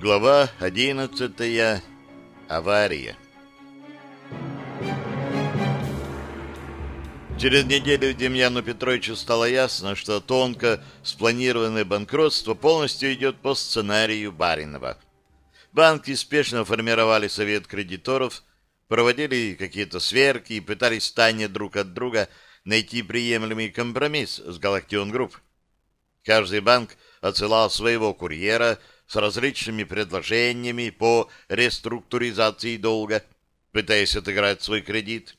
Глава одиннадцатая. Авария. Через неделю Демьяну Петровичу стало ясно, что тонко спланированное банкротство полностью идет по сценарию Баринова. Банки спешно формировали совет кредиторов, проводили какие-то сверки и пытались втайне друг от друга найти приемлемый компромисс с Галактион Групп. Каждый банк отсылал своего курьера с различными предложениями по реструктуризации долга, пытаясь отыграть свой кредит.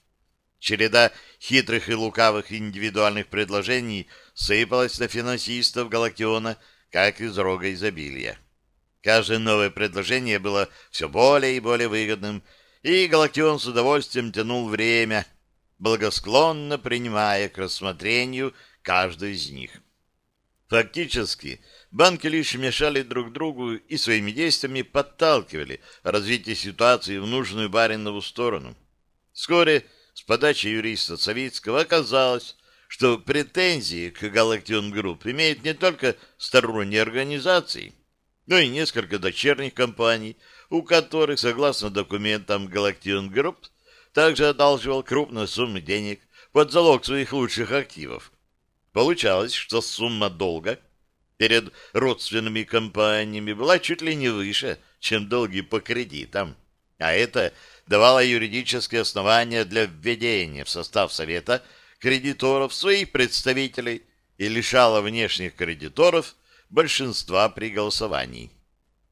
Череда хитрых и лукавых индивидуальных предложений сыпалась на финансистов Галактиона, как из рога изобилия. Каждое новое предложение было все более и более выгодным, и Галактион с удовольствием тянул время, благосклонно принимая к рассмотрению каждую из них. Фактически, банки лишь мешали друг другу и своими действиями подталкивали развитие ситуации в нужную Баринову сторону. Вскоре с подачи юриста Савицкого оказалось, что претензии к Галактион Групп имеют не только сторонние организации, но и несколько дочерних компаний, у которых, согласно документам Галактион Групп, также одалживал крупную сумму денег под залог своих лучших активов. Получалось, что сумма долга перед родственными компаниями была чуть ли не выше, чем долги по кредитам. А это давало юридические основания для введения в состав Совета кредиторов своих представителей и лишало внешних кредиторов большинства при голосовании.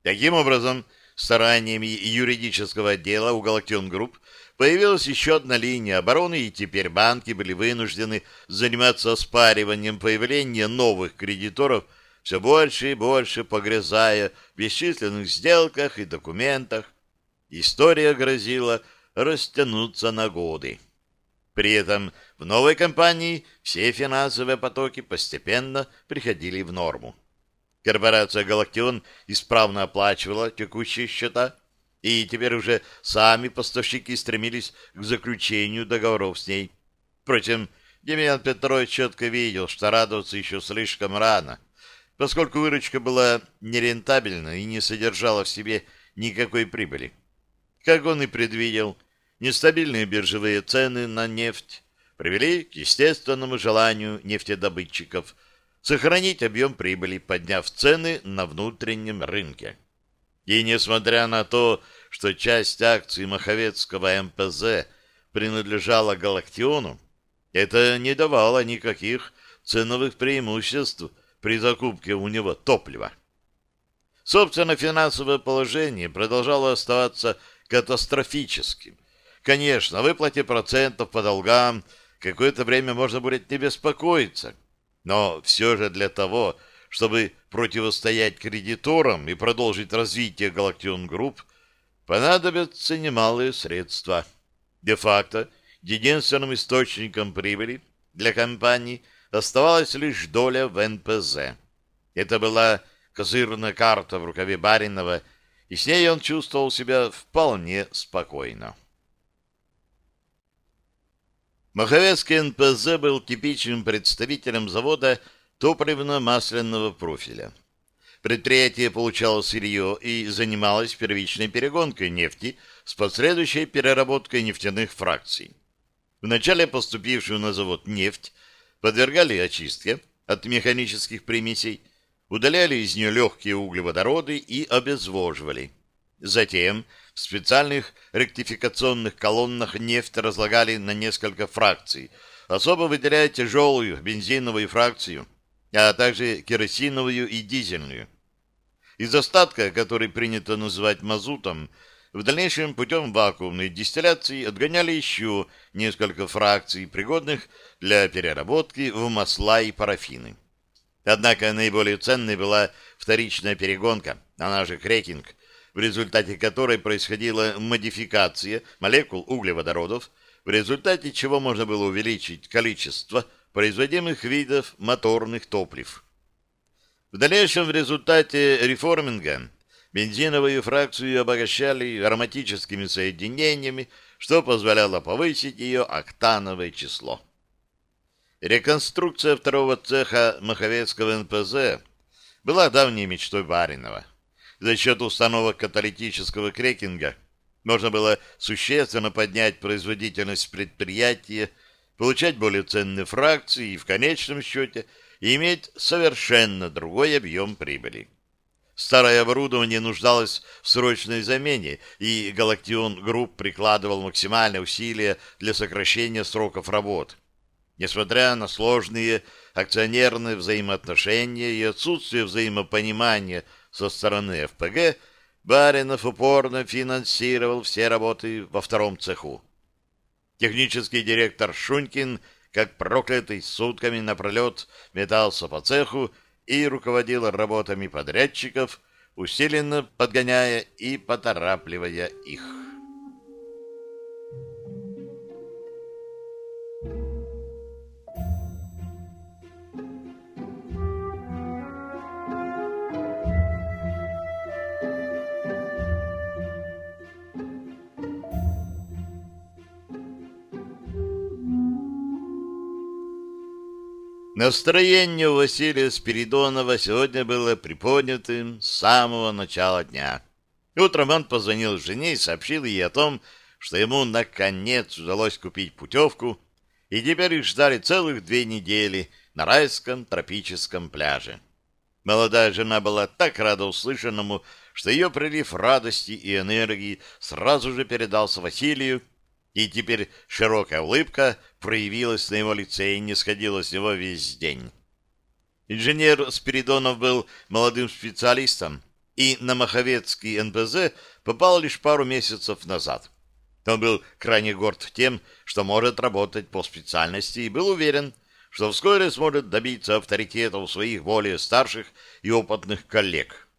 Таким образом, стараниями юридического отдела у Галактион Групп Появилась еще одна линия обороны, и теперь банки были вынуждены заниматься оспариванием появления новых кредиторов, все больше и больше погрязая в бесчисленных сделках и документах. История грозила растянуться на годы. При этом в новой компании все финансовые потоки постепенно приходили в норму. Корпорация «Галактион» исправно оплачивала текущие счета, и теперь уже сами поставщики стремились к заключению договоров с ней. Впрочем, Демьян Петрович четко видел, что радоваться еще слишком рано, поскольку выручка была нерентабельна и не содержала в себе никакой прибыли. Как он и предвидел, нестабильные биржевые цены на нефть привели к естественному желанию нефтедобытчиков сохранить объем прибыли, подняв цены на внутреннем рынке. И несмотря на то, что часть акций Маховецкого МПЗ принадлежала Галактиону, это не давало никаких ценовых преимуществ при закупке у него топлива. Собственно, финансовое положение продолжало оставаться катастрофическим. Конечно, о выплате процентов по долгам какое-то время можно будет не беспокоиться, но все же для того, чтобы противостоять кредиторам и продолжить развитие Галактион Групп, понадобятся немалые средства. Де-факто, единственным источником прибыли для компании оставалась лишь доля в НПЗ. Это была козырная карта в рукаве Баринова, и с ней он чувствовал себя вполне спокойно. Маховецкий НПЗ был типичным представителем завода топливно-масляного профиля. Предприятие получало сырье и занималось первичной перегонкой нефти с последующей переработкой нефтяных фракций. Вначале поступившую на завод нефть подвергали очистке от механических примесей, удаляли из нее легкие углеводороды и обезвоживали. Затем в специальных ректификационных колоннах нефть разлагали на несколько фракций, особо выделяя тяжелую бензиновую фракцию – а также керосиновую и дизельную. Из остатка, который принято называть мазутом, в дальнейшем путем вакуумной дистилляции отгоняли еще несколько фракций, пригодных для переработки в масла и парафины. Однако наиболее ценной была вторичная перегонка, она же крекинг, в результате которой происходила модификация молекул углеводородов, в результате чего можно было увеличить количество производимых видов моторных топлив. В дальнейшем в результате реформинга бензиновую фракцию обогащали ароматическими соединениями, что позволяло повысить ее октановое число. Реконструкция второго цеха Маховецкого НПЗ была давней мечтой Баринова. За счет установок каталитического крекинга можно было существенно поднять производительность предприятия, получать более ценные фракции и в конечном счете иметь совершенно другой объем прибыли. Старое оборудование нуждалось в срочной замене, и Галактион Групп прикладывал максимальные усилия для сокращения сроков работ. Несмотря на сложные акционерные взаимоотношения и отсутствие взаимопонимания со стороны ФПГ, Баринов упорно финансировал все работы во втором цеху. Технический директор Шунькин, как проклятый, сутками напролет метался по цеху и руководил работами подрядчиков, усиленно подгоняя и поторапливая их. Настроение у Василия Спиридонова сегодня было приподнятым с самого начала дня. Утром он позвонил жене и сообщил ей о том, что ему наконец удалось купить путевку, и теперь их ждали целых две недели на райском тропическом пляже. Молодая жена была так рада услышанному, что ее прилив радости и энергии сразу же передался Василию, и теперь широкая улыбка проявилась на его лице и не сходила с него весь день. Инженер Спиридонов был молодым специалистом и на Маховецкий НПЗ попал лишь пару месяцев назад. Он был крайне горд тем, что может работать по специальности и был уверен, что вскоре сможет добиться авторитета у своих более старших и опытных коллег.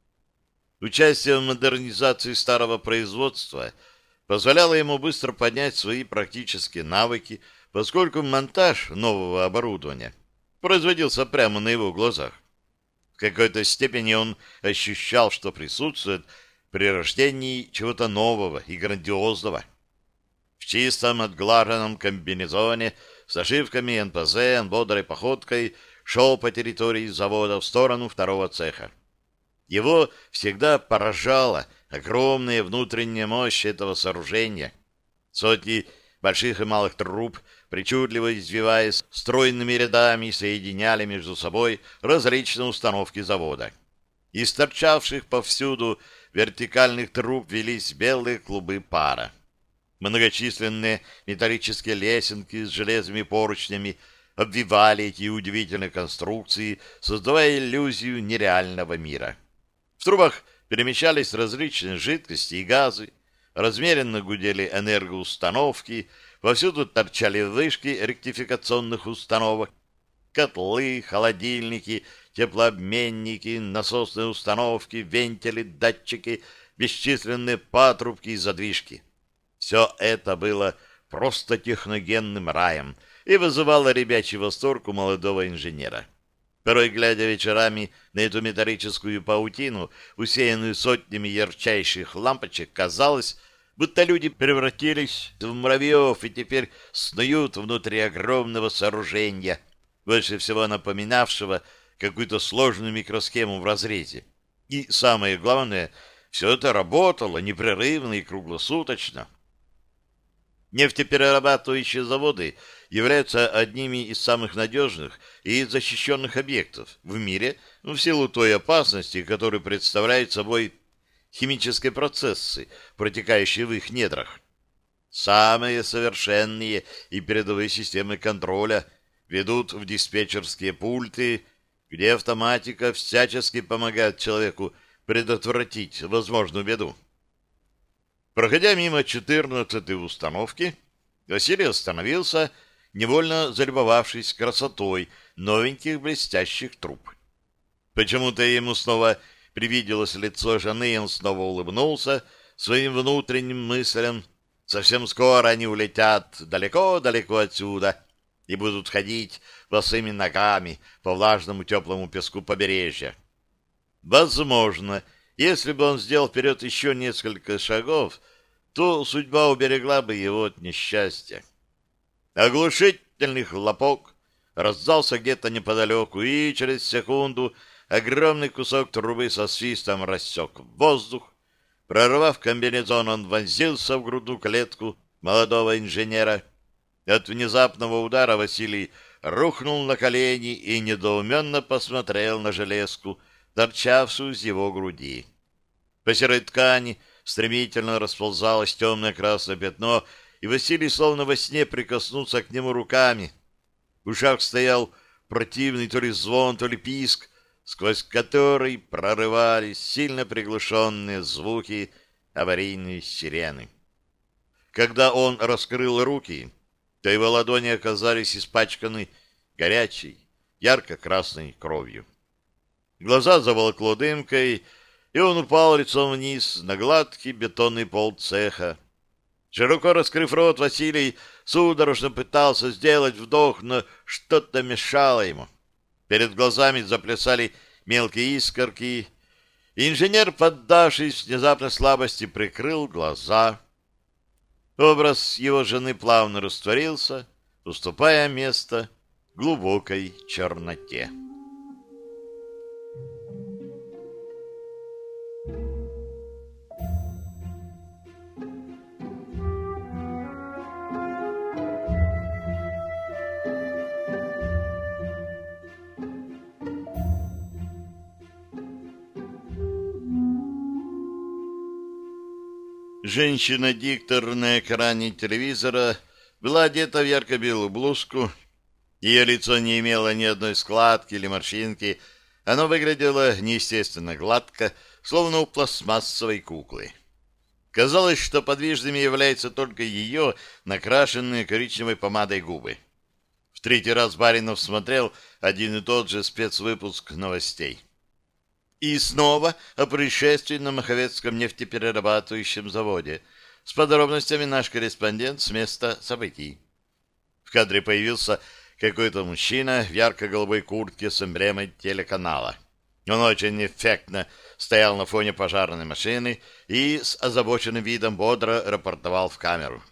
Участие в модернизации старого производства – позволяло ему быстро поднять свои практические навыки, поскольку монтаж нового оборудования производился прямо на его глазах. В какой-то степени он ощущал, что присутствует при рождении чего-то нового и грандиозного. В чистом отглаженном комбинезоне с ошибками НПЗ он бодрой походкой шел по территории завода в сторону второго цеха. Его всегда поражало – огромная внутренняя мощь этого сооружения. Сотни больших и малых труб, причудливо извиваясь стройными рядами, соединяли между собой различные установки завода. Из торчавших повсюду вертикальных труб велись белые клубы пара. Многочисленные металлические лесенки с железными поручнями обвивали эти удивительные конструкции, создавая иллюзию нереального мира. В трубах перемещались различные жидкости и газы, размеренно гудели энергоустановки, повсюду торчали вышки ректификационных установок, котлы, холодильники, теплообменники, насосные установки, вентили, датчики, бесчисленные патрубки и задвижки. Все это было просто техногенным раем и вызывало ребячий восторг у молодого инженера. Порой, глядя вечерами на эту металлическую паутину, усеянную сотнями ярчайших лампочек, казалось, будто люди превратились в муравьев и теперь снуют внутри огромного сооружения, больше всего напоминавшего какую-то сложную микросхему в разрезе. И самое главное, все это работало непрерывно и круглосуточно. Нефтеперерабатывающие заводы являются одними из самых надежных и защищенных объектов в мире в силу той опасности, которую представляют собой химические процессы, протекающие в их недрах. Самые совершенные и передовые системы контроля ведут в диспетчерские пульты, где автоматика всячески помогает человеку предотвратить возможную беду. Проходя мимо четырнадцатой установки, Василий остановился, невольно залюбовавшись красотой новеньких блестящих труб. Почему-то ему снова привиделось лицо жены, и он снова улыбнулся своим внутренним мыслям. Совсем скоро они улетят далеко-далеко отсюда и будут ходить босыми ногами по влажному теплому песку побережья. Возможно, если бы он сделал вперед еще несколько шагов, то судьба уберегла бы его от несчастья. Оглушительный хлопок раздался где-то неподалеку, и через секунду огромный кусок трубы со свистом рассек воздух. Прорвав комбинезон, он вонзился в грудную клетку молодого инженера. От внезапного удара Василий рухнул на колени и недоуменно посмотрел на железку, торчавшую с его груди. По серой ткани стремительно расползалось темное красное пятно, и Василий словно во сне прикоснулся к нему руками. В ушах стоял противный то ли звон, то ли писк, сквозь который прорывались сильно приглушенные звуки аварийной сирены. Когда он раскрыл руки, то его ладони оказались испачканы горячей, ярко-красной кровью. Глаза заволокло дымкой, и он упал лицом вниз на гладкий бетонный пол цеха. Широко раскрыв рот, Василий судорожно пытался сделать вдох, но что-то мешало ему. Перед глазами заплясали мелкие искорки. Инженер, поддавшись внезапной слабости, прикрыл глаза. Образ его жены плавно растворился, уступая место глубокой черноте. Женщина-диктор на экране телевизора была одета в ярко-белую блузку. Ее лицо не имело ни одной складки или морщинки. Оно выглядело неестественно гладко, словно у пластмассовой куклы. Казалось, что подвижными являются только ее накрашенные коричневой помадой губы. В третий раз Баринов смотрел один и тот же спецвыпуск новостей. И снова о происшествии на Маховецком нефтеперерабатывающем заводе. С подробностями наш корреспондент с места событий. В кадре появился какой-то мужчина в ярко-голубой куртке с эмблемой телеканала. Он очень эффектно стоял на фоне пожарной машины и с озабоченным видом бодро рапортовал в камеру.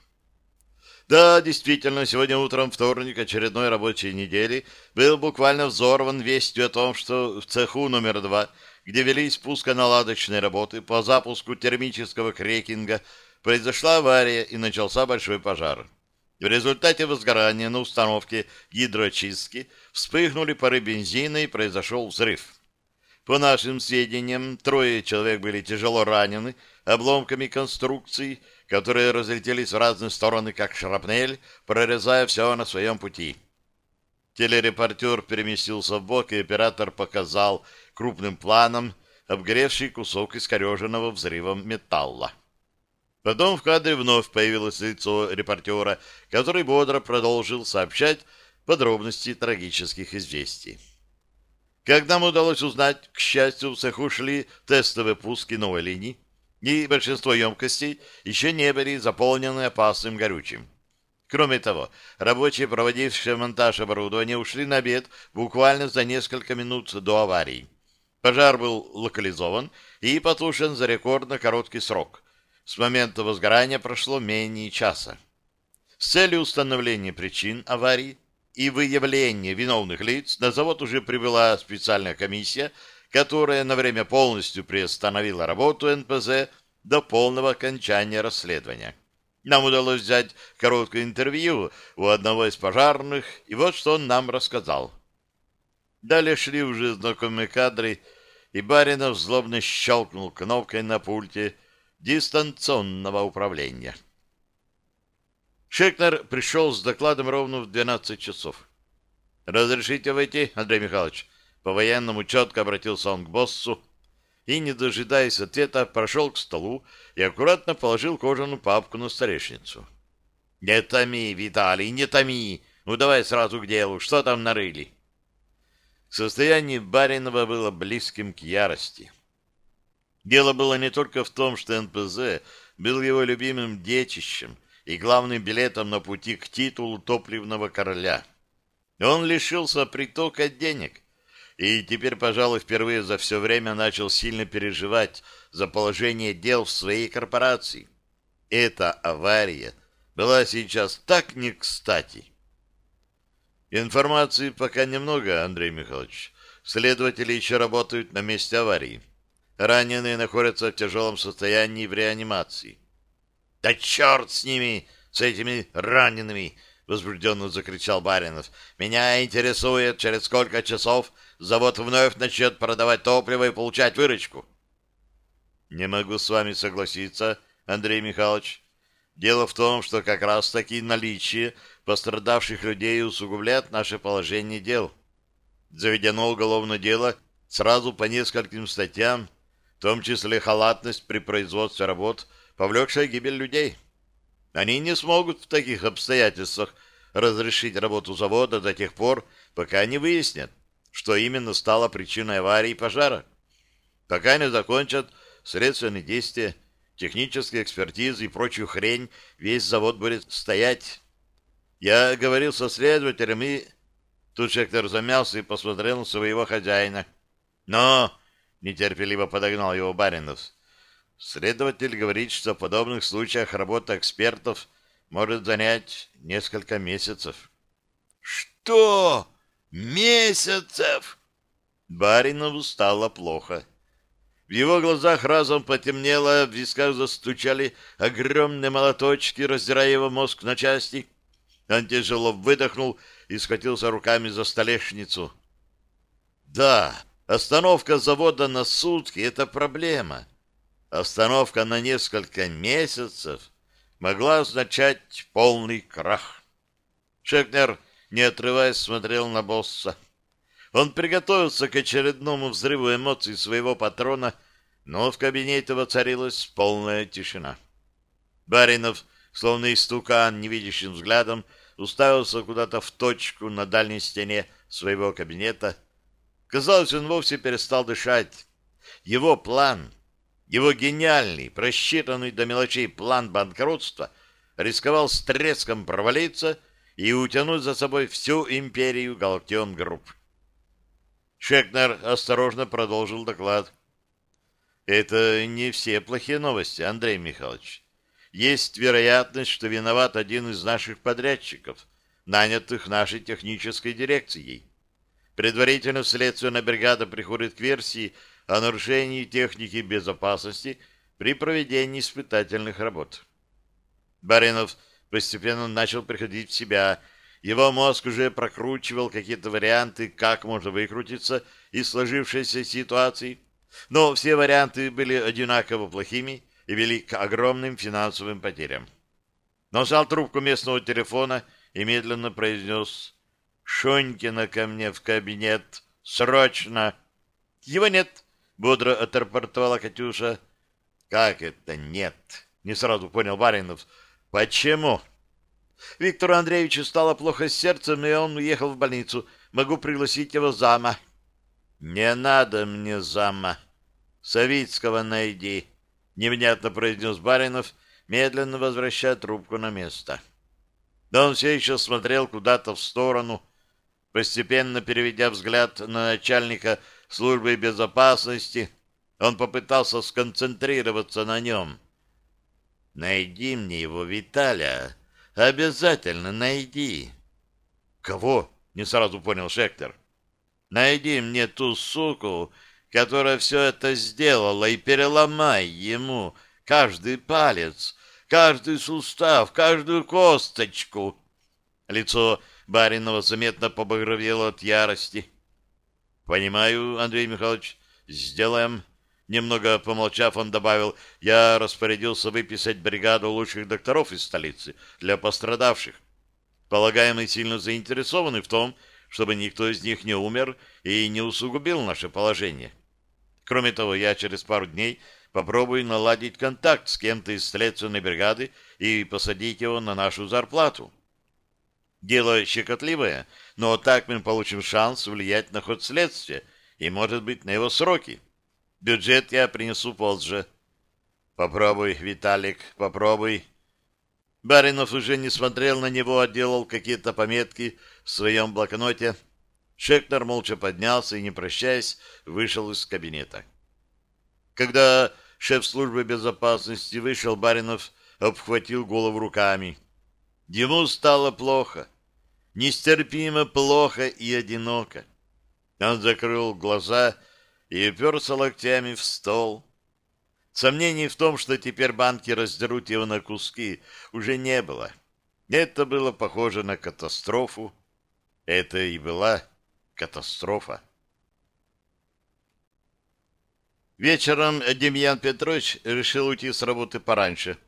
Да, действительно, сегодня утром, вторник очередной рабочей недели, был буквально взорван вестью о том, что в цеху номер два где велись пусконаладочные работы по запуску термического крекинга, произошла авария и начался большой пожар. В результате возгорания на установке гидроочистки вспыхнули пары бензина и произошел взрыв. По нашим сведениям, трое человек были тяжело ранены обломками конструкций, которые разлетелись в разные стороны, как шрапнель, прорезая все на своем пути. Телерепортер переместился в бок, и оператор показал крупным планом обгоревший кусок искореженного взрывом металла. Потом в кадре вновь появилось лицо репортера, который бодро продолжил сообщать подробности трагических известий. Как нам удалось узнать, к счастью, в цеху шли тестовые пуски новой линии, и большинство емкостей еще не были заполнены опасным горючим. Кроме того, рабочие, проводившие монтаж оборудования, ушли на обед буквально за несколько минут до аварии. Пожар был локализован и потушен за рекордно короткий срок. С момента возгорания прошло менее часа. С целью установления причин аварии и выявления виновных лиц на завод уже прибыла специальная комиссия, которая на время полностью приостановила работу НПЗ до полного окончания расследования. Нам удалось взять короткое интервью у одного из пожарных, и вот что он нам рассказал. Далее шли уже знакомые кадры, и Баринов злобно щелкнул кнопкой на пульте дистанционного управления. Шекнер пришел с докладом ровно в 12 часов. «Разрешите войти, Андрей Михайлович?» По-военному четко обратился он к боссу и, не дожидаясь ответа, прошел к столу и аккуратно положил кожаную папку на столешницу. «Не томи, Виталий, не томи! Ну давай сразу к делу, что там нарыли?» Состояние Баринова было близким к ярости. Дело было не только в том, что НПЗ был его любимым детищем и главным билетом на пути к титулу топливного короля. Он лишился притока денег и теперь, пожалуй, впервые за все время начал сильно переживать за положение дел в своей корпорации. Эта авария была сейчас так не кстати. Информации пока немного, Андрей Михайлович. Следователи еще работают на месте аварии. Раненые находятся в тяжелом состоянии в реанимации. — Да черт с ними, с этими ранеными! — возбужденно закричал Баринов. — Меня интересует, через сколько часов завод вновь начнет продавать топливо и получать выручку. — Не могу с вами согласиться, Андрей Михайлович. Дело в том, что как раз-таки наличие пострадавших людей усугубляет наше положение дел. Заведено уголовное дело сразу по нескольким статьям, в том числе халатность при производстве работ, повлекшая гибель людей. Они не смогут в таких обстоятельствах разрешить работу завода до тех пор, пока не выяснят, что именно стало причиной аварии и пожара. Пока не закончат следственные действия, технические экспертизы и прочую хрень, весь завод будет стоять. Я говорил со следователем и... Тут Шектор замялся и посмотрел на своего хозяина. «Но!» нетерпеливо подогнал его Баринов. Следователь говорит, что в подобных случаях работа экспертов может занять несколько месяцев. Что? Месяцев? Баринову стало плохо. В его глазах разом потемнело, в висках застучали огромные молоточки, раздирая его мозг на части. Он тяжело выдохнул и схватился руками за столешницу. Да, Остановка завода на сутки — это проблема. Остановка на несколько месяцев могла означать полный крах. Шекнер, не отрываясь, смотрел на босса. Он приготовился к очередному взрыву эмоций своего патрона, но в кабинете воцарилась полная тишина. Баринов, словно истукан, невидящим взглядом, уставился куда-то в точку на дальней стене своего кабинета — Казалось, он вовсе перестал дышать. Его план, его гениальный, просчитанный до мелочей план банкротства рисковал с треском провалиться и утянуть за собой всю империю Галактион Групп. Шекнер осторожно продолжил доклад. Это не все плохие новости, Андрей Михайлович. Есть вероятность, что виноват один из наших подрядчиков, нанятых нашей технической дирекцией. Предварительно следственная бригада приходит к версии о нарушении техники безопасности при проведении испытательных работ. Баринов постепенно начал приходить в себя. Его мозг уже прокручивал какие-то варианты, как можно выкрутиться из сложившейся ситуации. Но все варианты были одинаково плохими и вели к огромным финансовым потерям. Взял трубку местного телефона и медленно произнес Шонькина ко мне в кабинет. Срочно!» «Его нет!» — бодро отрапортовала Катюша. «Как это нет?» — не сразу понял Баринов. «Почему?» «Виктору Андреевичу стало плохо с сердцем, и он уехал в больницу. Могу пригласить его зама». «Не надо мне зама. Савицкого найди», — невнятно произнес Баринов, медленно возвращая трубку на место. Да он все еще смотрел куда-то в сторону, Постепенно переведя взгляд на начальника службы безопасности, он попытался сконцентрироваться на нем. «Найди мне его, Виталя. Обязательно найди». «Кого?» — не сразу понял Шектор. «Найди мне ту суку, которая все это сделала, и переломай ему каждый палец, каждый сустав, каждую косточку». Лицо Баринова заметно побагровело от ярости. — Понимаю, Андрей Михайлович, сделаем. Немного помолчав, он добавил, я распорядился выписать бригаду лучших докторов из столицы для пострадавших. Полагаем, мы сильно заинтересованы в том, чтобы никто из них не умер и не усугубил наше положение. Кроме того, я через пару дней попробую наладить контакт с кем-то из следственной бригады и посадить его на нашу зарплату. Дело щекотливое, но так мы получим шанс влиять на ход следствия и, может быть, на его сроки. Бюджет я принесу позже. Попробуй, Виталик, попробуй. Баринов уже не смотрел на него, а делал какие-то пометки в своем блокноте. Шектор молча поднялся и, не прощаясь, вышел из кабинета. Когда шеф службы безопасности вышел, Баринов обхватил голову руками — Ему стало плохо, нестерпимо плохо и одиноко. Он закрыл глаза и уперся локтями в стол. Сомнений в том, что теперь банки раздерут его на куски, уже не было. Это было похоже на катастрофу. Это и была катастрофа. Вечером Демьян Петрович решил уйти с работы пораньше.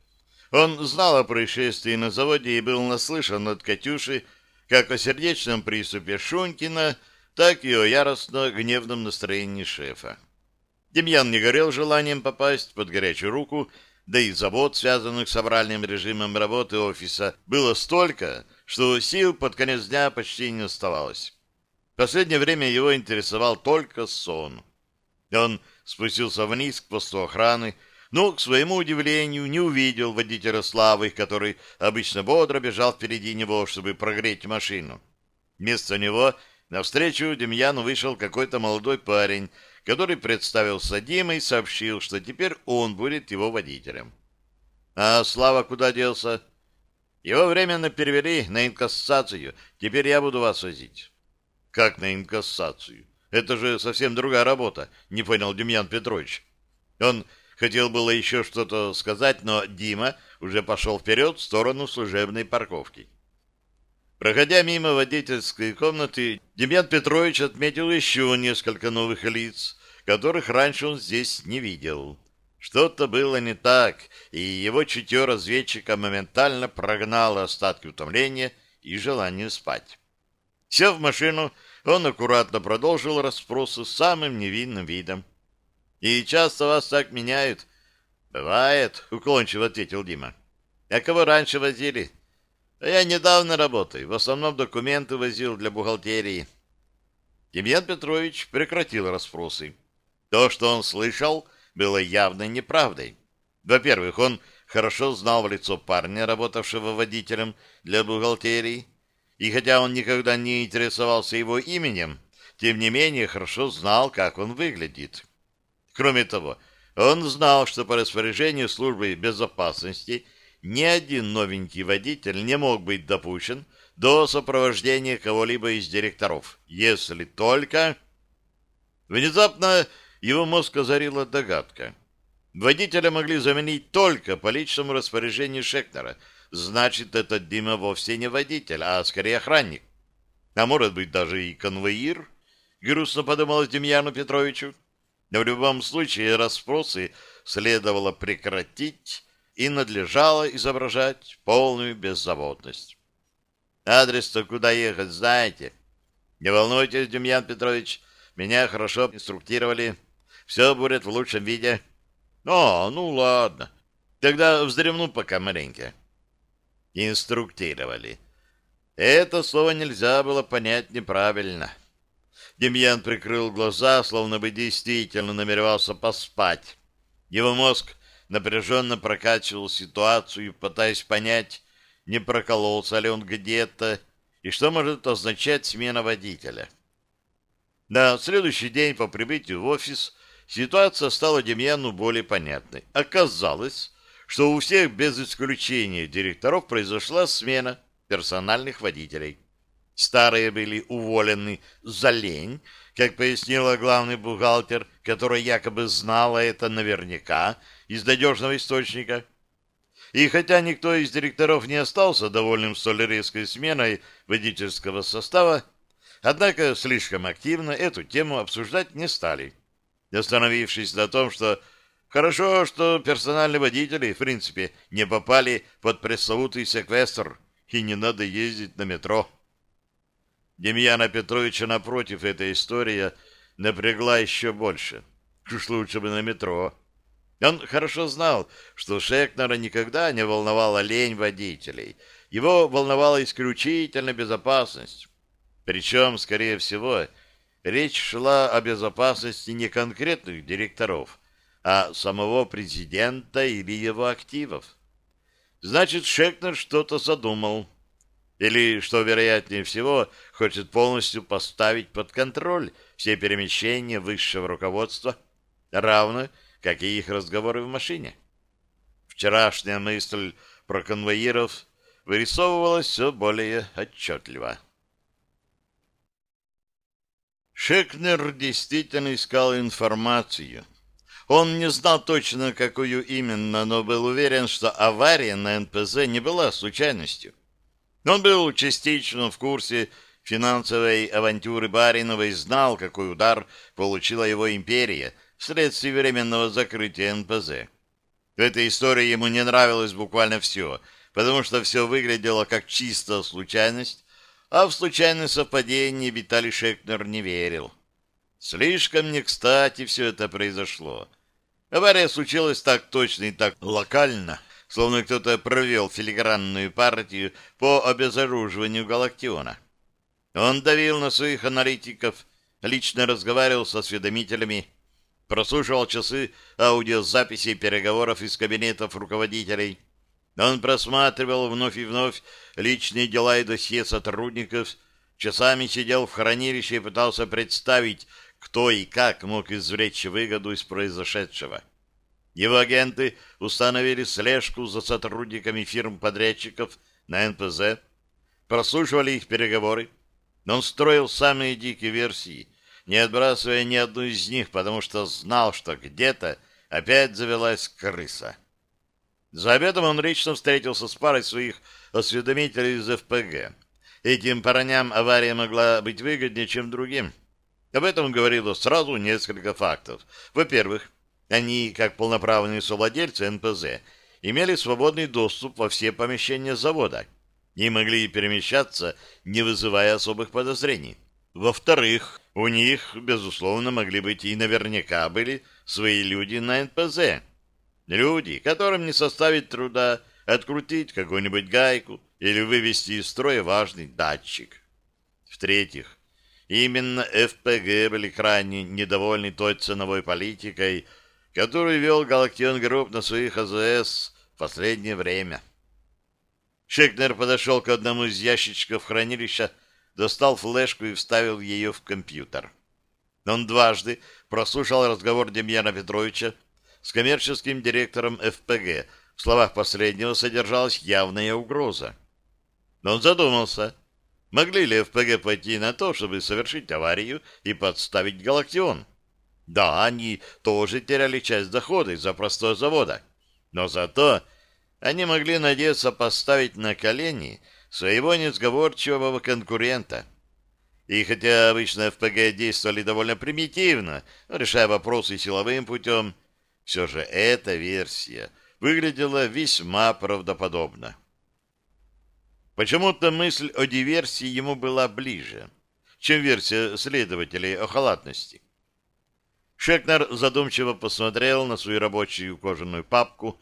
Он знал о происшествии на заводе и был наслышан от Катюши как о сердечном приступе Шунькина, так и о яростно гневном настроении шефа. Демьян не горел желанием попасть под горячую руку, да и забот, связанных с авральным режимом работы офиса, было столько, что сил под конец дня почти не оставалось. В последнее время его интересовал только сон. Он спустился вниз к посту охраны, но, к своему удивлению, не увидел водителя Славы, который обычно бодро бежал впереди него, чтобы прогреть машину. Вместо него навстречу Демьяну вышел какой-то молодой парень, который представился Димой и сообщил, что теперь он будет его водителем. «А Слава куда делся?» «Его временно перевели на инкассацию. Теперь я буду вас возить». «Как на инкассацию? Это же совсем другая работа», — не понял Демьян Петрович. Он хотел было еще что-то сказать, но Дима уже пошел вперед в сторону служебной парковки. Проходя мимо водительской комнаты, Демьян Петрович отметил еще несколько новых лиц, которых раньше он здесь не видел. Что-то было не так, и его чутье разведчика моментально прогнало остатки утомления и желание спать. Сев в машину, он аккуратно продолжил расспросы с самым невинным видом. «И часто вас так меняют?» «Бывает», — уклончиво ответил Дима. «А кого раньше возили?» «Я недавно работаю. В основном документы возил для бухгалтерии». Демьян Петрович прекратил расспросы. То, что он слышал, было явно неправдой. Во-первых, он хорошо знал в лицо парня, работавшего водителем для бухгалтерии, и хотя он никогда не интересовался его именем, тем не менее хорошо знал, как он выглядит. Кроме того, он знал, что по распоряжению службы безопасности ни один новенький водитель не мог быть допущен до сопровождения кого-либо из директоров, если только... Внезапно его мозг озарила догадка. Водителя могли заменить только по личному распоряжению Шекнера. Значит, этот Дима вовсе не водитель, а скорее охранник. А может быть, даже и конвоир, грустно подумалось Демьяну Петровичу. Но в любом случае расспросы следовало прекратить и надлежало изображать полную беззаботность. Адрес-то куда ехать, знаете? Не волнуйтесь, Демьян Петрович, меня хорошо инструктировали. Все будет в лучшем виде. О, ну ладно. Тогда вздремну пока маленько. Инструктировали. Это слово нельзя было понять неправильно. Демьян прикрыл глаза, словно бы действительно намеревался поспать. Его мозг напряженно прокачивал ситуацию, пытаясь понять, не прокололся ли он где-то и что может означать смена водителя. На следующий день по прибытию в офис ситуация стала Демьяну более понятной. Оказалось, что у всех без исключения директоров произошла смена персональных водителей. Старые были уволены за лень, как пояснила главный бухгалтер, который якобы знала это наверняка из надежного источника. И хотя никто из директоров не остался довольным столь резкой сменой водительского состава, однако слишком активно эту тему обсуждать не стали остановившись на том, что хорошо, что персональные водители, в принципе, не попали под пресловутый секвестр, и не надо ездить на метро. Демьяна Петровича, напротив, эта история напрягла еще больше. Уж лучше бы на метро. Он хорошо знал, что Шекнера никогда не волновала лень водителей. Его волновала исключительно безопасность. Причем, скорее всего, речь шла о безопасности не конкретных директоров, а самого президента или его активов. Значит, Шекнер что-то задумал. Или, что вероятнее всего, хочет полностью поставить под контроль все перемещения высшего руководства, равно как и их разговоры в машине. Вчерашняя мысль про конвоиров вырисовывалась все более отчетливо. Шекнер действительно искал информацию. Он не знал точно, какую именно, но был уверен, что авария на НПЗ не была случайностью. Он был частично в курсе финансовой авантюры Баринова и знал, какой удар получила его империя вследствие временного закрытия НПЗ. В этой истории ему не нравилось буквально все, потому что все выглядело как чистая случайность, а в случайное совпадение Виталий Шекнер не верил. Слишком не кстати все это произошло. Авария случилась так точно и так локально, словно кто-то провел филигранную партию по обезоруживанию Галактиона. Он давил на своих аналитиков, лично разговаривал со осведомителями, прослушивал часы аудиозаписей переговоров из кабинетов руководителей. Он просматривал вновь и вновь личные дела и досье сотрудников, часами сидел в хранилище и пытался представить, кто и как мог извлечь выгоду из произошедшего. Его агенты установили слежку за сотрудниками фирм-подрядчиков на НПЗ, прослушивали их переговоры, но он строил самые дикие версии, не отбрасывая ни одну из них, потому что знал, что где-то опять завелась крыса. За обедом он лично встретился с парой своих осведомителей из ФПГ. Этим парням авария могла быть выгоднее, чем другим. Об этом говорило сразу несколько фактов. Во-первых, они, как полноправные совладельцы НПЗ, имели свободный доступ во все помещения завода и могли перемещаться, не вызывая особых подозрений. Во-вторых, у них, безусловно, могли быть и наверняка были свои люди на НПЗ. Люди, которым не составит труда открутить какую-нибудь гайку или вывести из строя важный датчик. В-третьих, Именно ФПГ были крайне недовольны той ценовой политикой, которую вел Галактион Групп на своих АЗС в последнее время. Шекнер подошел к одному из ящичков хранилища, достал флешку и вставил ее в компьютер. Он дважды прослушал разговор Демьяна Петровича с коммерческим директором ФПГ. В словах последнего содержалась явная угроза. Но он задумался — Могли ли ФПГ пойти на то, чтобы совершить аварию и подставить Галактион? Да, они тоже теряли часть дохода из-за простого завода. Но зато они могли надеяться поставить на колени своего несговорчивого конкурента. И хотя обычно ФПГ действовали довольно примитивно, решая вопросы силовым путем, все же эта версия выглядела весьма правдоподобно. Почему-то мысль о диверсии ему была ближе, чем версия следователей о халатности. Шекнер задумчиво посмотрел на свою рабочую кожаную папку,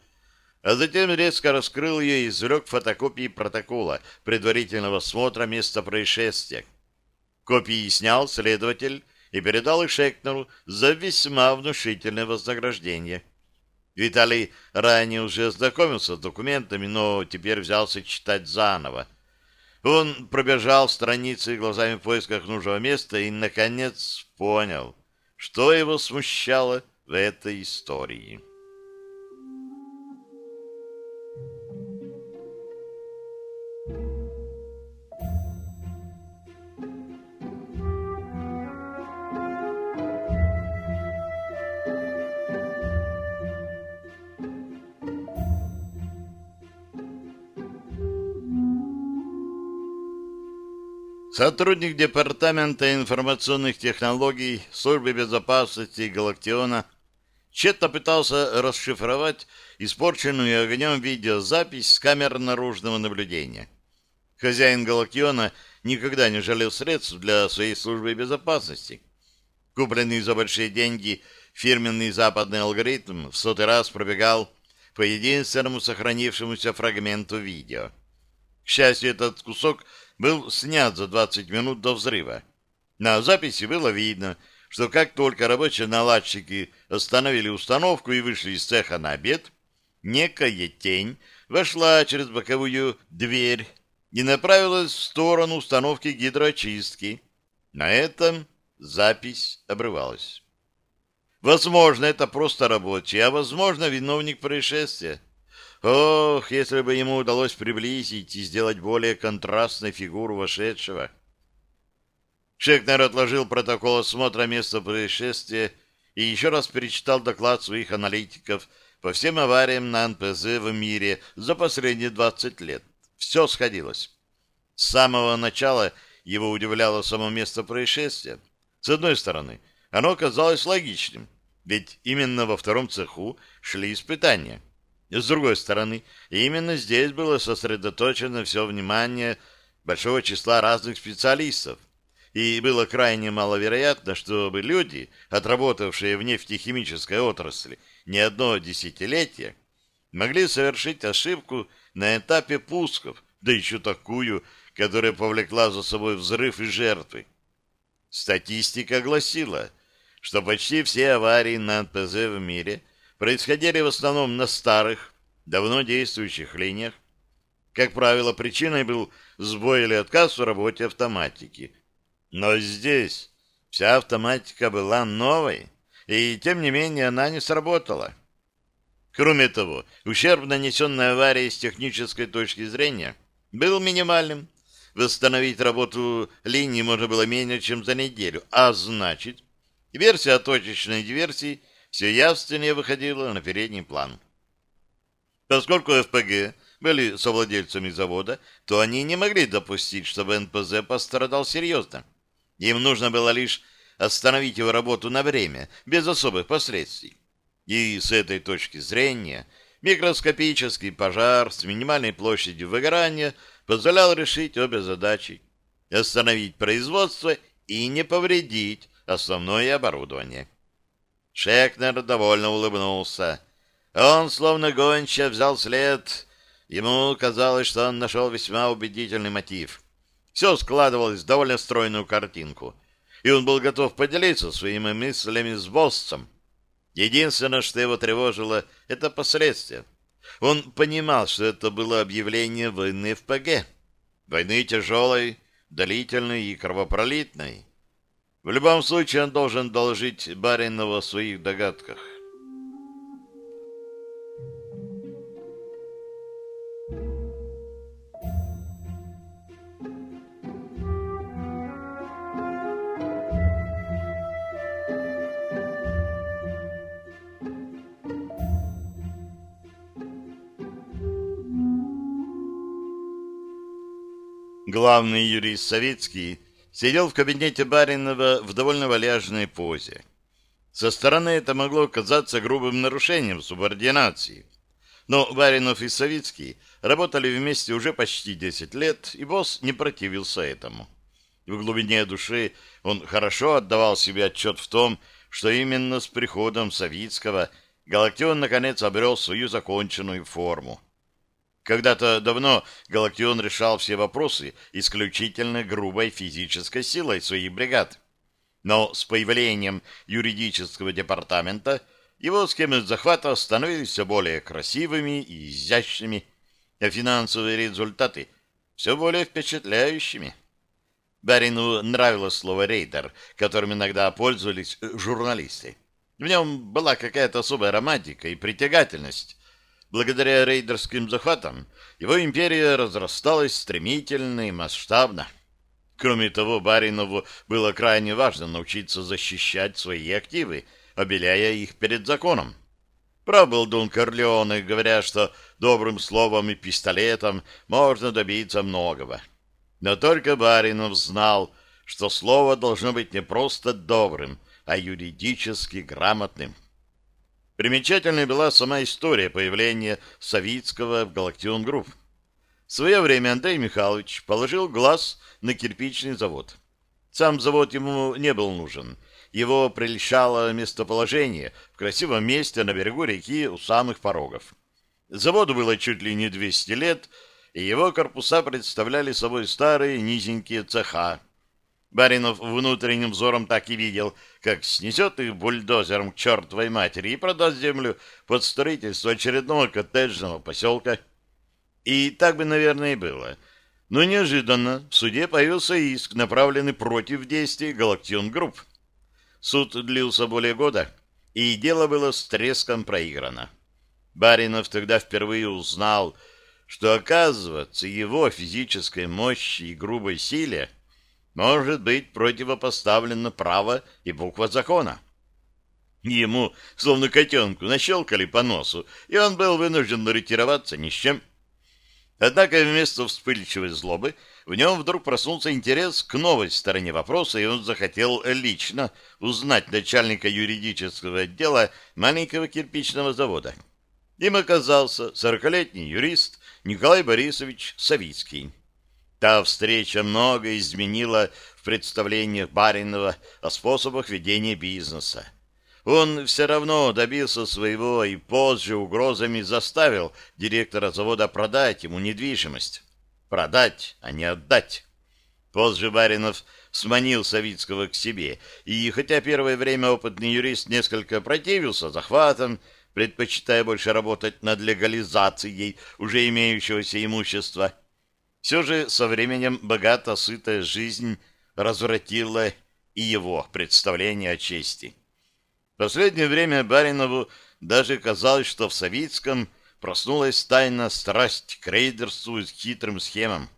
а затем резко раскрыл ее и извлек фотокопии протокола предварительного осмотра места происшествия. Копии снял следователь и передал их Шекнеру за весьма внушительное вознаграждение. Виталий ранее уже ознакомился с документами, но теперь взялся читать заново. Он пробежал страницы глазами в поисках нужного места и, наконец, понял, что его смущало в этой истории. Сотрудник Департамента информационных технологий Службы безопасности Галактиона тщетно пытался расшифровать испорченную огнем видеозапись с камер наружного наблюдения. Хозяин Галактиона никогда не жалел средств для своей службы безопасности. Купленный за большие деньги фирменный западный алгоритм в сотый раз пробегал по единственному сохранившемуся фрагменту видео. К счастью, этот кусок — был снят за 20 минут до взрыва. На записи было видно, что как только рабочие наладчики остановили установку и вышли из цеха на обед, некая тень вошла через боковую дверь и направилась в сторону установки гидроочистки. На этом запись обрывалась. Возможно, это просто рабочий, а возможно, виновник происшествия. Ох, если бы ему удалось приблизить и сделать более контрастной фигуру вошедшего. Шекнер отложил протокол осмотра места происшествия и еще раз перечитал доклад своих аналитиков по всем авариям на НПЗ в мире за последние 20 лет. Все сходилось. С самого начала его удивляло само место происшествия. С одной стороны, оно казалось логичным, ведь именно во втором цеху шли испытания. С другой стороны, именно здесь было сосредоточено все внимание большого числа разных специалистов, и было крайне маловероятно, чтобы люди, отработавшие в нефтехимической отрасли не одно десятилетие, могли совершить ошибку на этапе пусков, да еще такую, которая повлекла за собой взрыв и жертвы. Статистика гласила, что почти все аварии на НПЗ в мире происходили в основном на старых, давно действующих линиях. Как правило, причиной был сбой или отказ в работе автоматики – но здесь вся автоматика была новой, и тем не менее она не сработала. Кроме того, ущерб, нанесенный аварией с технической точки зрения, был минимальным. Восстановить работу линии можно было менее чем за неделю, а значит, версия точечной диверсии все явственнее выходила на передний план. Поскольку ФПГ были совладельцами завода, то они не могли допустить, чтобы НПЗ пострадал серьезно. Им нужно было лишь остановить его работу на время, без особых последствий. И с этой точки зрения микроскопический пожар с минимальной площадью выгорания позволял решить обе задачи – остановить производство и не повредить основное оборудование. Шекнер довольно улыбнулся. Он, словно гонча, взял след. Ему казалось, что он нашел весьма убедительный мотив – все складывалось в довольно стройную картинку, и он был готов поделиться своими мыслями с боссом. Единственное, что его тревожило, это последствия. Он понимал, что это было объявление войны в ПГ. Войны тяжелой, длительной и кровопролитной. В любом случае он должен доложить Баринову о своих догадках. Главный юрист Советский сидел в кабинете Баринова в довольно валяжной позе. Со стороны это могло казаться грубым нарушением субординации. Но Баринов и Савицкий работали вместе уже почти 10 лет, и босс не противился этому. В глубине души он хорошо отдавал себе отчет в том, что именно с приходом Савицкого Галактион наконец обрел свою законченную форму. Когда-то давно Галактион решал все вопросы исключительно грубой физической силой своих бригад. Но с появлением юридического департамента его схемы захвата становились все более красивыми и изящными, а финансовые результаты все более впечатляющими. Барину нравилось слово «рейдер», которым иногда пользовались журналисты. В нем была какая-то особая романтика и притягательность, Благодаря рейдерским захватам его империя разрасталась стремительно и масштабно. Кроме того, Баринову было крайне важно научиться защищать свои активы, обеляя их перед законом. Прав был Дон Корлеоне, говоря, что добрым словом и пистолетом можно добиться многого. Но только Баринов знал, что слово должно быть не просто добрым, а юридически грамотным. Примечательной была сама история появления Савицкого в Галактион Групп. В свое время Андрей Михайлович положил глаз на кирпичный завод. Сам завод ему не был нужен. Его прельщало местоположение в красивом месте на берегу реки у самых порогов. Заводу было чуть ли не 200 лет, и его корпуса представляли собой старые низенькие цеха, Баринов внутренним взором так и видел, как снесет их бульдозером к чертовой матери и продаст землю под строительство очередного коттеджного поселка. И так бы, наверное, и было. Но неожиданно в суде появился иск, направленный против действий Галактион Групп. Суд длился более года, и дело было с треском проиграно. Баринов тогда впервые узнал, что, оказывается, его физической мощи и грубой силе – может быть противопоставлено право и буква закона. Ему, словно котенку, нащелкали по носу, и он был вынужден ретироваться ни с чем. Однако вместо вспыльчивой злобы в нем вдруг проснулся интерес к новой стороне вопроса, и он захотел лично узнать начальника юридического отдела маленького кирпичного завода. Им оказался сорокалетний юрист Николай Борисович Савицкий. Та встреча много изменила в представлениях Баринова о способах ведения бизнеса. Он все равно добился своего и позже угрозами заставил директора завода продать ему недвижимость. Продать, а не отдать. Позже Баринов сманил Савицкого к себе, и хотя первое время опытный юрист несколько противился захватам, предпочитая больше работать над легализацией уже имеющегося имущества, все же со временем богато сытая жизнь развратила и его представление о чести. В последнее время Баринову даже казалось, что в Савицком проснулась тайна страсть к рейдерству и хитрым схемам.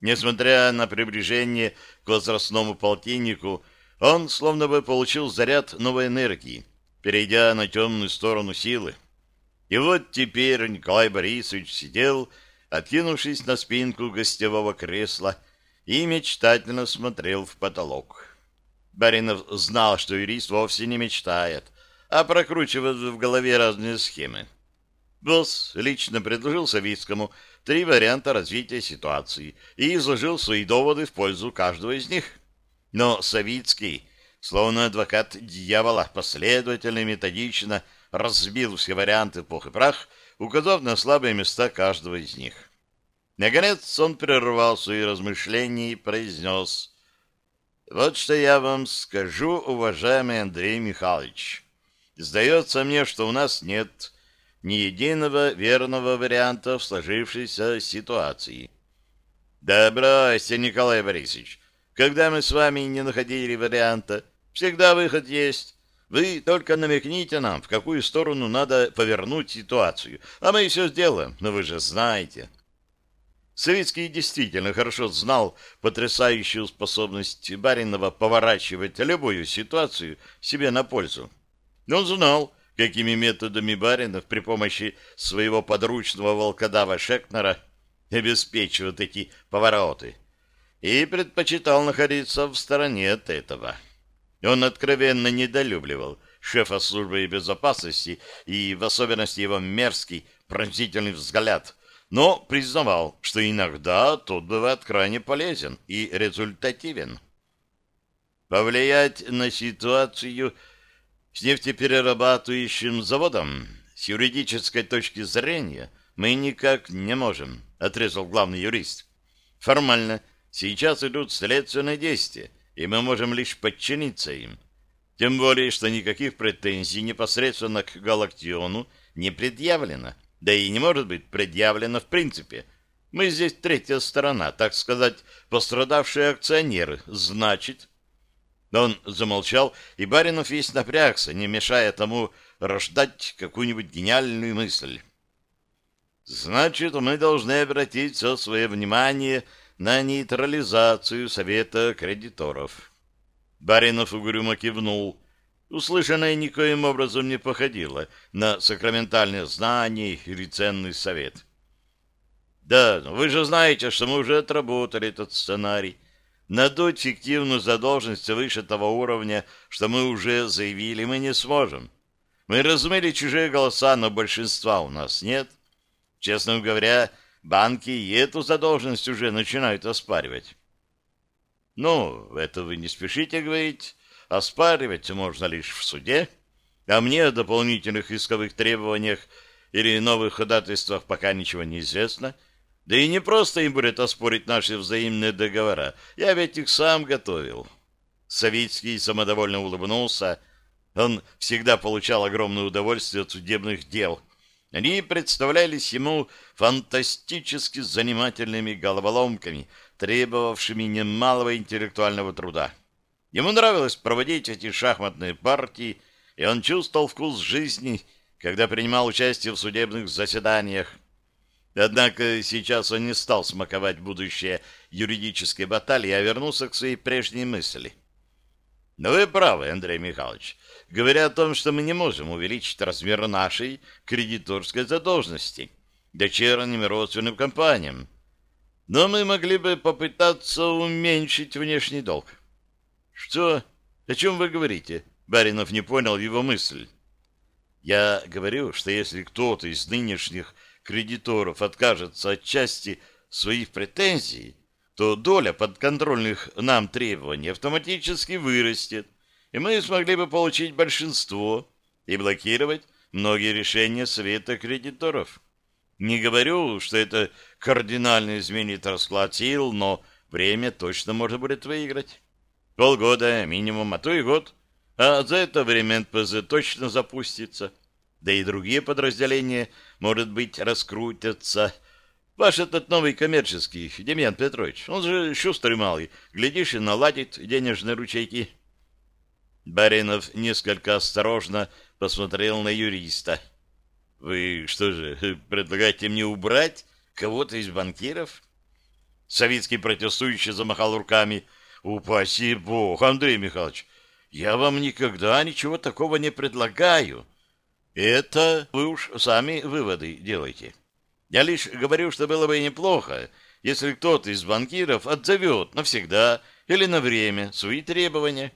Несмотря на приближение к возрастному полтиннику, он словно бы получил заряд новой энергии, перейдя на темную сторону силы. И вот теперь Николай Борисович сидел откинувшись на спинку гостевого кресла, и мечтательно смотрел в потолок. Баринов знал, что юрист вовсе не мечтает, а прокручивает в голове разные схемы. Босс лично предложил Савицкому три варианта развития ситуации и изложил свои доводы в пользу каждого из них. Но Савицкий, словно адвокат дьявола, последовательно и методично разбил все варианты пух и прах, указав на слабые места каждого из них. Наконец он прервал свои размышления и произнес «Вот что я вам скажу, уважаемый Андрей Михайлович. Сдается мне, что у нас нет ни единого верного варианта в сложившейся ситуации». «Да бросьте, Николай Борисович, когда мы с вами не находили варианта, всегда выход есть». Вы только намекните нам, в какую сторону надо повернуть ситуацию, а мы все сделаем, но вы же знаете. Советский действительно хорошо знал потрясающую способность Баринова поворачивать любую ситуацию себе на пользу. Он знал, какими методами Баринов при помощи своего подручного волкодава Шекнера обеспечивает эти повороты, и предпочитал находиться в стороне от этого. Он откровенно недолюбливал шефа службы безопасности и в особенности его мерзкий пронзительный взгляд, но признавал, что иногда тот бывает крайне полезен и результативен. Повлиять на ситуацию с нефтеперерабатывающим заводом с юридической точки зрения мы никак не можем, отрезал главный юрист. Формально сейчас идут следственные действия, и мы можем лишь подчиниться им. Тем более, что никаких претензий непосредственно к Галактиону не предъявлено, да и не может быть предъявлено в принципе. Мы здесь третья сторона, так сказать, пострадавшие акционеры, значит... Он замолчал, и Баринов весь напрягся, не мешая тому рождать какую-нибудь гениальную мысль. «Значит, мы должны обратить все свое внимание на нейтрализацию совета кредиторов. Баринов угрюмо кивнул. Услышанное никоим образом не походило на сакраментальное знание или ценный совет. «Да, вы же знаете, что мы уже отработали этот сценарий. Надуть фиктивную задолженность выше того уровня, что мы уже заявили, мы не сможем. Мы разумели чужие голоса, но большинства у нас нет. Честно говоря, банки и эту задолженность уже начинают оспаривать. Ну, это вы не спешите говорить. Оспаривать можно лишь в суде. А мне о дополнительных исковых требованиях или новых ходатайствах пока ничего не известно. Да и не просто им будет оспорить наши взаимные договора. Я ведь их сам готовил. Савицкий самодовольно улыбнулся. Он всегда получал огромное удовольствие от судебных дел — они представлялись ему фантастически занимательными головоломками, требовавшими немалого интеллектуального труда. Ему нравилось проводить эти шахматные партии, и он чувствовал вкус жизни, когда принимал участие в судебных заседаниях. Однако сейчас он не стал смаковать будущее юридической баталии, а вернулся к своей прежней мысли. Но вы правы, Андрей Михайлович, говоря о том, что мы не можем увеличить размер нашей кредиторской задолженности дочерним родственным компаниям. Но мы могли бы попытаться уменьшить внешний долг. Что? О чем вы говорите? Баринов не понял его мысль. Я говорю, что если кто-то из нынешних кредиторов откажется от части своих претензий, то доля подконтрольных нам требований автоматически вырастет, и мы смогли бы получить большинство и блокировать многие решения Совета кредиторов. Не говорю, что это кардинально изменит расклад сил, но время точно можно будет выиграть. Полгода минимум, а то и год. А за это время НПЗ точно запустится. Да и другие подразделения, может быть, раскрутятся. Ваш этот новый коммерческий, Демьян Петрович, он же шустрый малый. Глядишь и наладит денежные ручейки. Баринов несколько осторожно посмотрел на юриста. Вы что же, предлагаете мне убрать кого-то из банкиров? Советский протестующий замахал руками. Упаси бог, Андрей Михайлович, я вам никогда ничего такого не предлагаю. Это вы уж сами выводы делайте. Я лишь говорю, что было бы неплохо, если кто-то из банкиров отзовет навсегда или на время свои требования.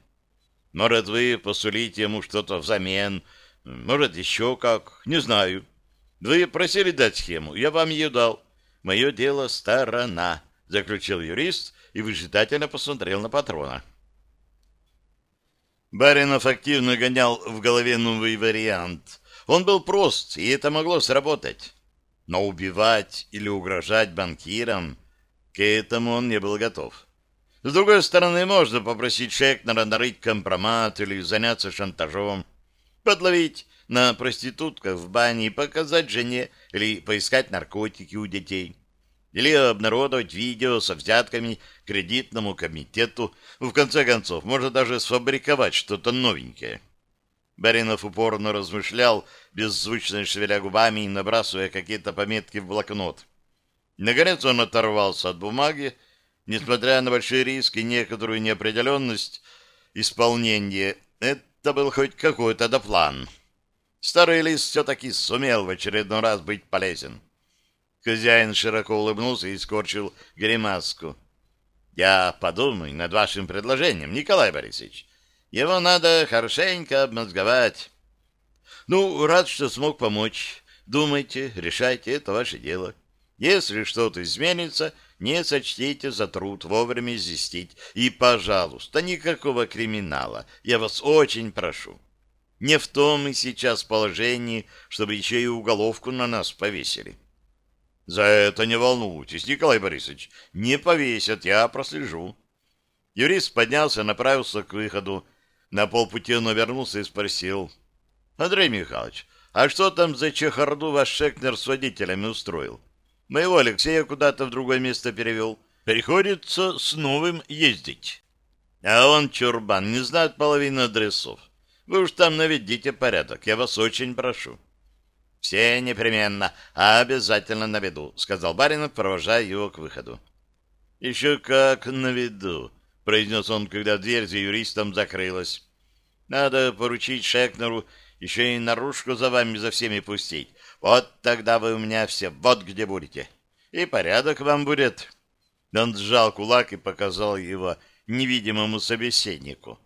Может, вы посулите ему что-то взамен, может, еще как, не знаю. Вы просили дать схему, я вам ее дал. Мое дело сторона, заключил юрист и выжидательно посмотрел на патрона. Баринов активно гонял в голове новый вариант. Он был прост, и это могло сработать. Но убивать или угрожать банкирам, к этому он не был готов. С другой стороны, можно попросить Шекнера нарыть компромат или заняться шантажом подловить на проститутках в бане и показать жене или поискать наркотики у детей. Или обнародовать видео со взятками кредитному комитету. В конце концов, можно даже сфабриковать что-то новенькое. Баринов упорно размышлял, беззвучно шевеля губами и набрасывая какие-то пометки в блокнот. Наконец он оторвался от бумаги, несмотря на большие риски и некоторую неопределенность исполнения это был хоть какой-то доплан. Старый лис все-таки сумел в очередной раз быть полезен. Хозяин широко улыбнулся и скорчил гримаску. «Я подумаю над вашим предложением, Николай Борисович. Его надо хорошенько обмозговать». «Ну, рад, что смог помочь. Думайте, решайте, это ваше дело. Если что-то изменится, не сочтите за труд вовремя известить. И, пожалуйста, никакого криминала. Я вас очень прошу. Не в том мы сейчас положении, чтобы еще и уголовку на нас повесили. За это не волнуйтесь, Николай Борисович. Не повесят, я прослежу. Юрист поднялся, направился к выходу. На полпути он вернулся и спросил. Андрей Михайлович, а что там за чехарду ваш Шекнер с водителями устроил? Моего Алексея куда-то в другое место перевел. Приходится с новым ездить. А он, чурбан, не знает половины адресов. Вы уж там наведите порядок, я вас очень прошу. Все непременно, а обязательно наведу, сказал Баринов, провожая его к выходу. Еще как наведу, произнес он, когда дверь за юристом закрылась. Надо поручить Шекнеру еще и наружку за вами за всеми пустить. Вот тогда вы у меня все вот где будете. И порядок вам будет. Он сжал кулак и показал его невидимому собеседнику.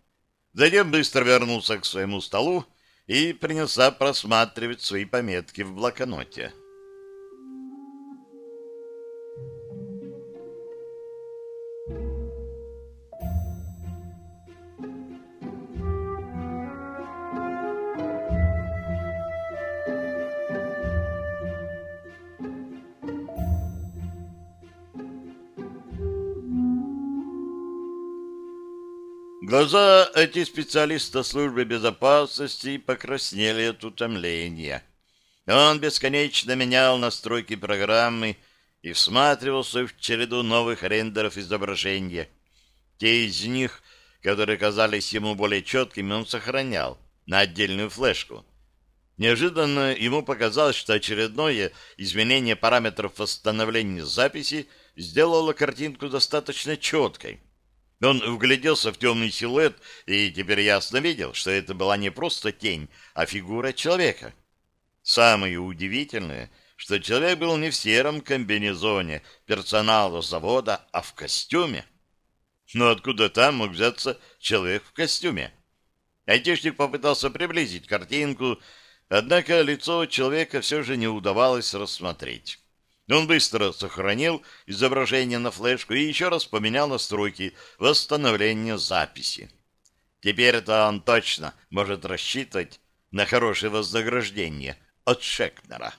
Затем быстро вернулся к своему столу и принялся просматривать свои пометки в блокноте. Глаза этих специалистов службы безопасности покраснели от утомления. Он бесконечно менял настройки программы и всматривался в череду новых рендеров изображения. Те из них, которые казались ему более четкими, он сохранял на отдельную флешку. Неожиданно ему показалось, что очередное изменение параметров восстановления записи сделало картинку достаточно четкой. Он вгляделся в темный силуэт и теперь ясно видел, что это была не просто тень, а фигура человека. Самое удивительное, что человек был не в сером комбинезоне персонала завода, а в костюме. Но откуда там мог взяться человек в костюме? Айтишник попытался приблизить картинку, однако лицо человека все же не удавалось рассмотреть. Он быстро сохранил изображение на флешку и еще раз поменял настройки восстановления записи. Теперь это он точно может рассчитывать на хорошее вознаграждение от Шекнера.